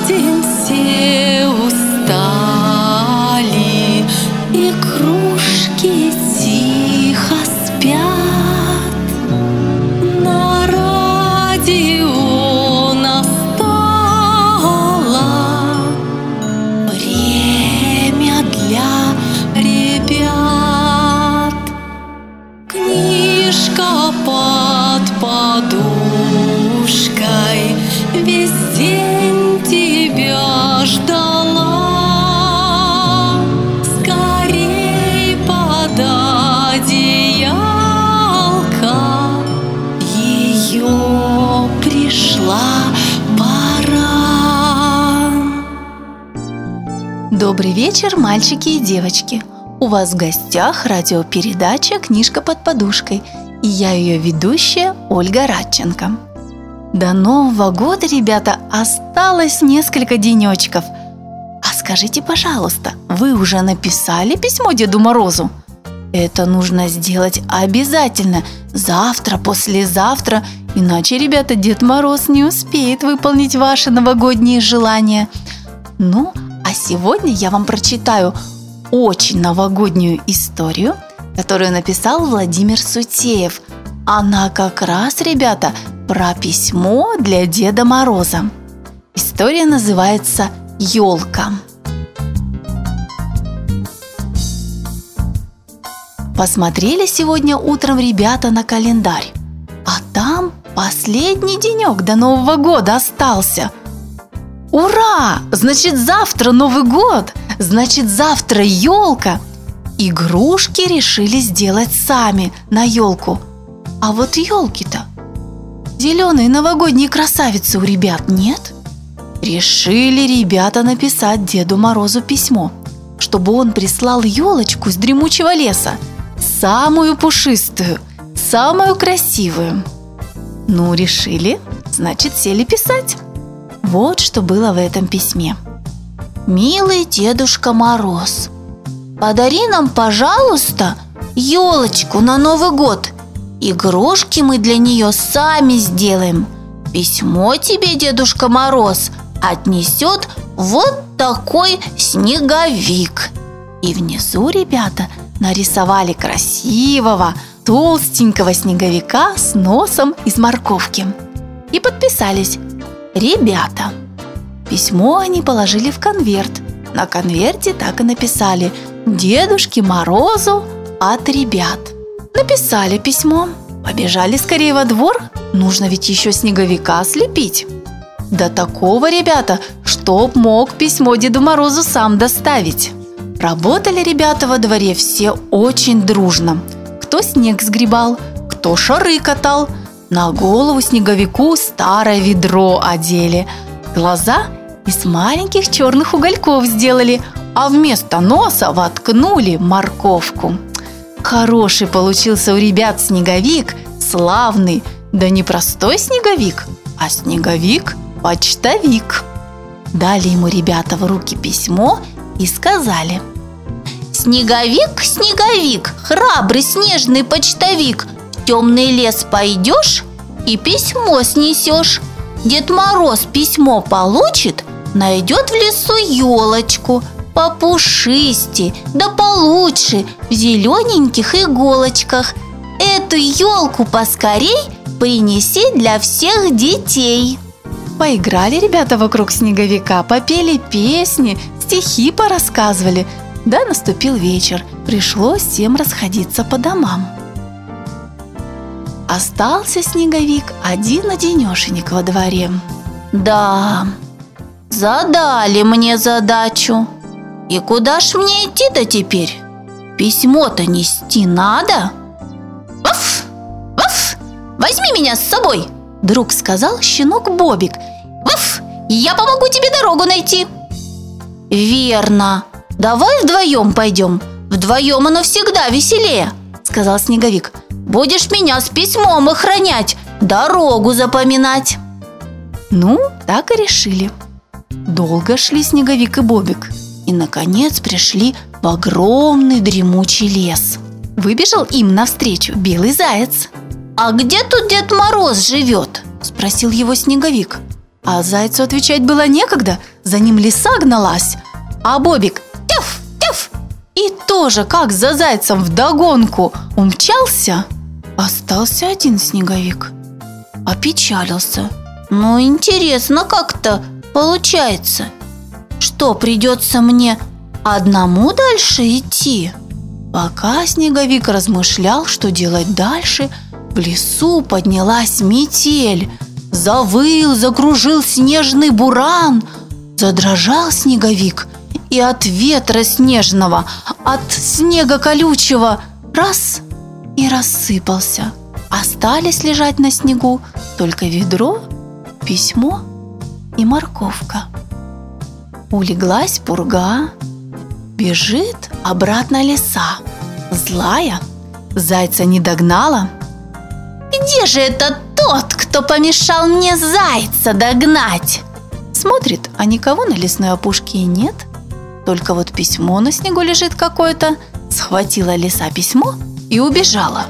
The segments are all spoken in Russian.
starting пришла пора. Добрый вечер, мальчики и девочки! У вас в гостях радиопередача «Книжка под подушкой» и я ее ведущая Ольга Радченко. До Нового года, ребята, осталось несколько денечков. А скажите, пожалуйста, вы уже написали письмо Деду Морозу? Это нужно сделать обязательно, завтра, послезавтра, иначе, ребята, Дед Мороз не успеет выполнить ваши новогодние желания. Ну, а сегодня я вам прочитаю очень новогоднюю историю, которую написал Владимир Сутеев. Она как раз, ребята, про письмо для Деда Мороза. История называется «Елка». Посмотрели сегодня утром ребята на календарь, а там последний денек до Нового года остался. Ура! Значит, завтра Новый год! Значит, завтра елка! Игрушки решили сделать сами на елку. А вот елки-то зеленые новогодние красавицы у ребят нет? Решили ребята написать Деду Морозу письмо, чтобы он прислал елочку с дремучего леса, самую пушистую, самую красивую. Ну, решили, значит, сели писать. Вот что было в этом письме. «Милый Дедушка Мороз, подари нам, пожалуйста, елочку на Новый год. Игрушки мы для нее сами сделаем. Письмо тебе, Дедушка Мороз, отнесет вот такой снеговик». И внизу ребята нарисовали красивого, толстенького снеговика с носом из морковки. И подписались «Ребята». Письмо они положили в конверт. На конверте так и написали «Дедушке Морозу от ребят». Написали письмо, побежали скорее во двор, нужно ведь еще снеговика слепить. До такого, ребята, чтоб мог письмо Деду Морозу сам доставить. Работали ребята во дворе все очень дружно. Кто снег сгребал, кто шары катал. На голову снеговику старое ведро одели. Глаза из маленьких черных угольков сделали, а вместо носа воткнули морковку. Хороший получился у ребят снеговик, славный, да не простой снеговик, а снеговик-почтовик. Дали ему ребята в руки письмо и сказали «Снеговик, снеговик, храбрый снежный почтовик, темный лес пойдешь и письмо снесешь. Дед Мороз письмо получит, найдет в лесу елочку, попушисти, да получше, в зелененьких иголочках. Эту елку поскорей принеси для всех детей. Поиграли ребята вокруг снеговика, попели песни, стихи порассказывали. Да, наступил вечер, пришлось всем расходиться по домам. Остался снеговик один-одинешенек во дворе. Да, задали мне задачу. И куда ж мне идти-то теперь? Письмо-то нести надо. Ваф! Ваф! Возьми меня с собой! Вдруг сказал щенок Бобик. Ваф! Я помогу тебе дорогу найти. Верно. Давай вдвоем пойдем. Вдвоем оно всегда веселее, сказал Снеговик. Будешь меня с письмом охранять, дорогу запоминать. Ну, так и решили. Долго шли Снеговик и Бобик и, наконец, пришли в огромный дремучий лес. Выбежал им навстречу белый заяц. «А где тут Дед Мороз живет?» – спросил его Снеговик. А зайцу отвечать было некогда, за ним лиса гналась. А Бобик тяф, тяф, и тоже, как за зайцем вдогонку умчался, остался один снеговик. Опечалился. Ну, интересно как-то получается. Что, придется мне одному дальше идти? Пока снеговик размышлял, что делать дальше, в лесу поднялась метель. Завыл, закружил снежный буран. Задрожал снеговик, и от ветра снежного, от снега колючего раз и рассыпался. Остались лежать на снегу только ведро, письмо и морковка. Улеглась пурга, бежит обратно леса. Злая, зайца не догнала. «Где же это тот, кто помешал мне зайца догнать?» Смотрит, а никого на лесной опушке и нет. Только вот письмо на снегу лежит какое-то. Схватила лиса письмо и убежала.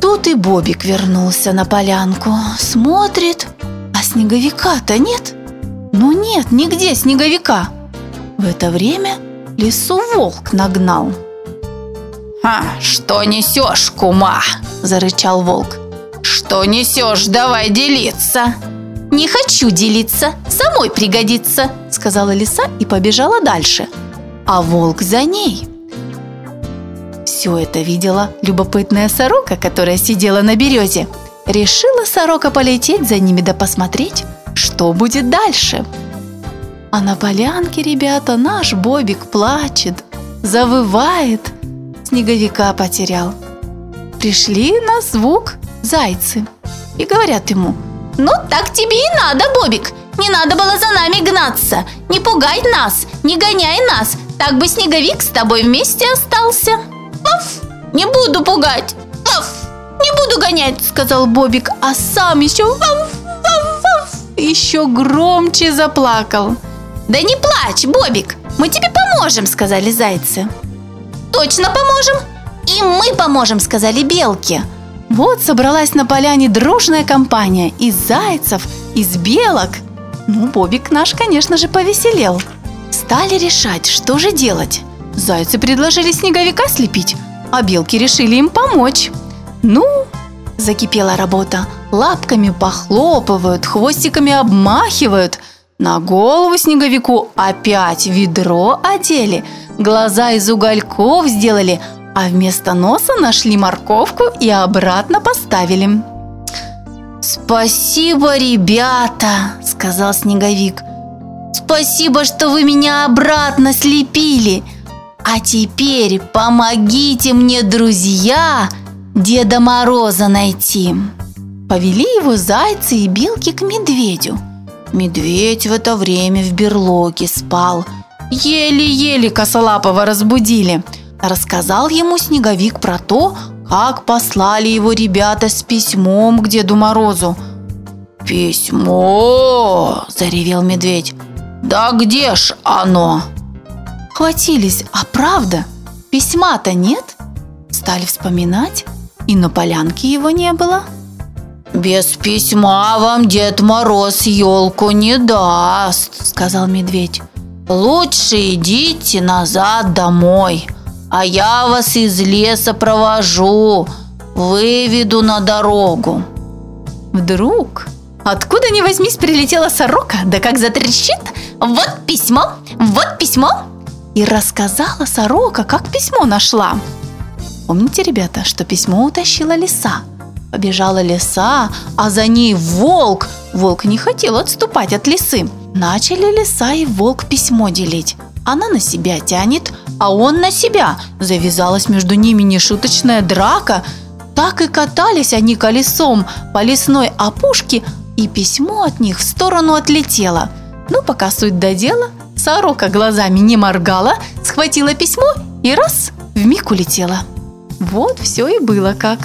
Тут и Бобик вернулся на полянку. Смотрит, а снеговика-то нет. Ну нет, нигде снеговика. В это время лесу волк нагнал. «А, что несешь, кума?» – зарычал волк. «Что несешь? Давай делиться!» «Не хочу делиться, самой пригодится», – сказала лиса и побежала дальше. А волк за ней. Все это видела любопытная сорока, которая сидела на березе. Решила сорока полететь за ними да посмотреть, что будет дальше. А на полянке, ребята, наш Бобик плачет, завывает, снеговика потерял. Пришли на звук зайцы и говорят ему – ну, так тебе и надо, Бобик. Не надо было за нами гнаться. Не пугай нас, не гоняй нас. Так бы снеговик с тобой вместе остался. Ваф, не буду пугать. Ваф, не буду гонять, сказал Бобик, а сам еще ваф, ваф, ваф, еще громче заплакал. Да не плачь, Бобик, мы тебе поможем, сказали зайцы. Точно поможем? И мы поможем, сказали белки. Вот собралась на поляне дружная компания из зайцев, из белок. Ну, Бобик наш, конечно же, повеселел. Стали решать, что же делать. Зайцы предложили снеговика слепить, а белки решили им помочь. Ну, закипела работа. Лапками похлопывают, хвостиками обмахивают. На голову снеговику опять ведро одели, глаза из угольков сделали, а вместо носа нашли морковку и обратно поставили. «Спасибо, ребята!» – сказал Снеговик. «Спасибо, что вы меня обратно слепили! А теперь помогите мне, друзья, Деда Мороза найти!» Повели его зайцы и белки к медведю. Медведь в это время в берлоге спал. Еле-еле косолапого разбудили – Рассказал ему Снеговик про то, как послали его ребята с письмом к Деду Морозу. «Письмо!» – заревел медведь. «Да где ж оно?» Хватились, а правда, письма-то нет? Стали вспоминать, и на полянке его не было. «Без письма вам Дед Мороз елку не даст», – сказал медведь. «Лучше идите назад домой, а я вас из леса провожу, выведу на дорогу». Вдруг, откуда ни возьмись, прилетела сорока, да как затрещит, вот письмо, вот письмо. И рассказала сорока, как письмо нашла. Помните, ребята, что письмо утащила лиса? Побежала лиса, а за ней волк. Волк не хотел отступать от лисы. Начали лиса и волк письмо делить. Она на себя тянет, а он на себя. Завязалась между ними нешуточная драка. Так и катались они колесом по лесной опушке, и письмо от них в сторону отлетело. Ну, пока суть до дела, сорока глазами не моргала, схватила письмо и раз, в миг улетела. Вот все и было как.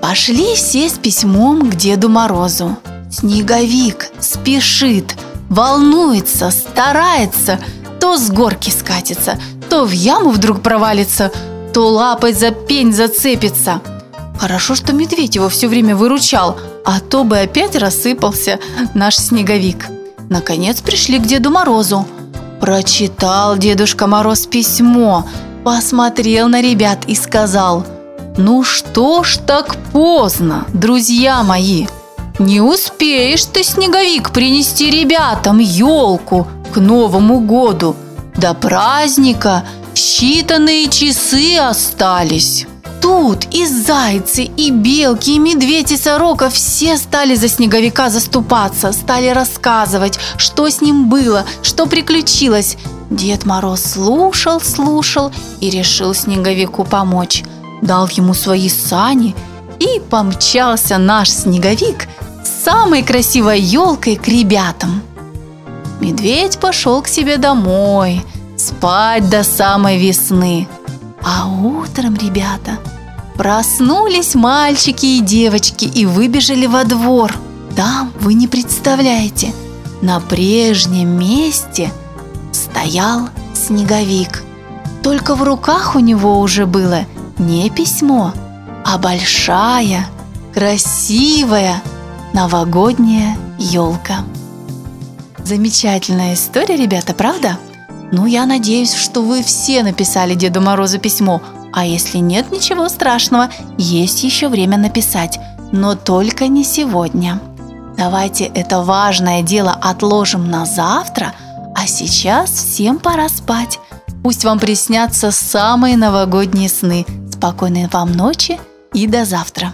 Пошли все с письмом к Деду Морозу. Снеговик спешит, волнуется, старается, то с горки скатится, то в яму вдруг провалится, то лапой за пень зацепится. Хорошо, что медведь его все время выручал, а то бы опять рассыпался наш снеговик. Наконец пришли к Деду Морозу. Прочитал Дедушка Мороз письмо, посмотрел на ребят и сказал, «Ну что ж так поздно, друзья мои? Не успеешь ты, Снеговик, принести ребятам елку Новому году. До праздника считанные часы остались». Тут и зайцы, и белки, и медведь, и сорока все стали за снеговика заступаться, стали рассказывать, что с ним было, что приключилось. Дед Мороз слушал, слушал и решил снеговику помочь. Дал ему свои сани и помчался наш снеговик с самой красивой елкой к ребятам. Медведь пошел к себе домой, спать до самой весны. А утром, ребята, проснулись мальчики и девочки и выбежали во двор. Там, вы не представляете, на прежнем месте стоял снеговик. Только в руках у него уже было не письмо, а большая, красивая новогодняя елка. Замечательная история, ребята, правда? Ну, я надеюсь, что вы все написали Деду Морозу письмо, а если нет ничего страшного, есть еще время написать, но только не сегодня. Давайте это важное дело отложим на завтра, а сейчас всем пора спать. Пусть вам приснятся самые новогодние сны. Спокойной вам ночи и до завтра.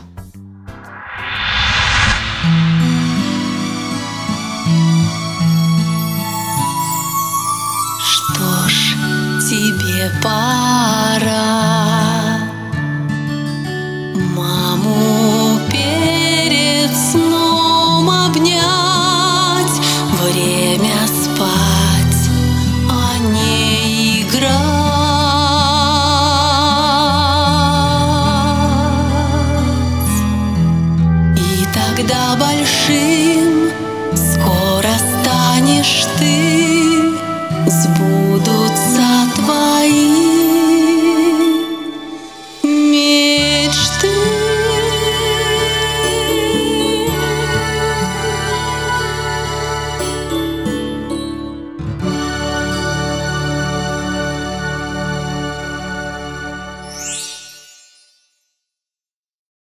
The.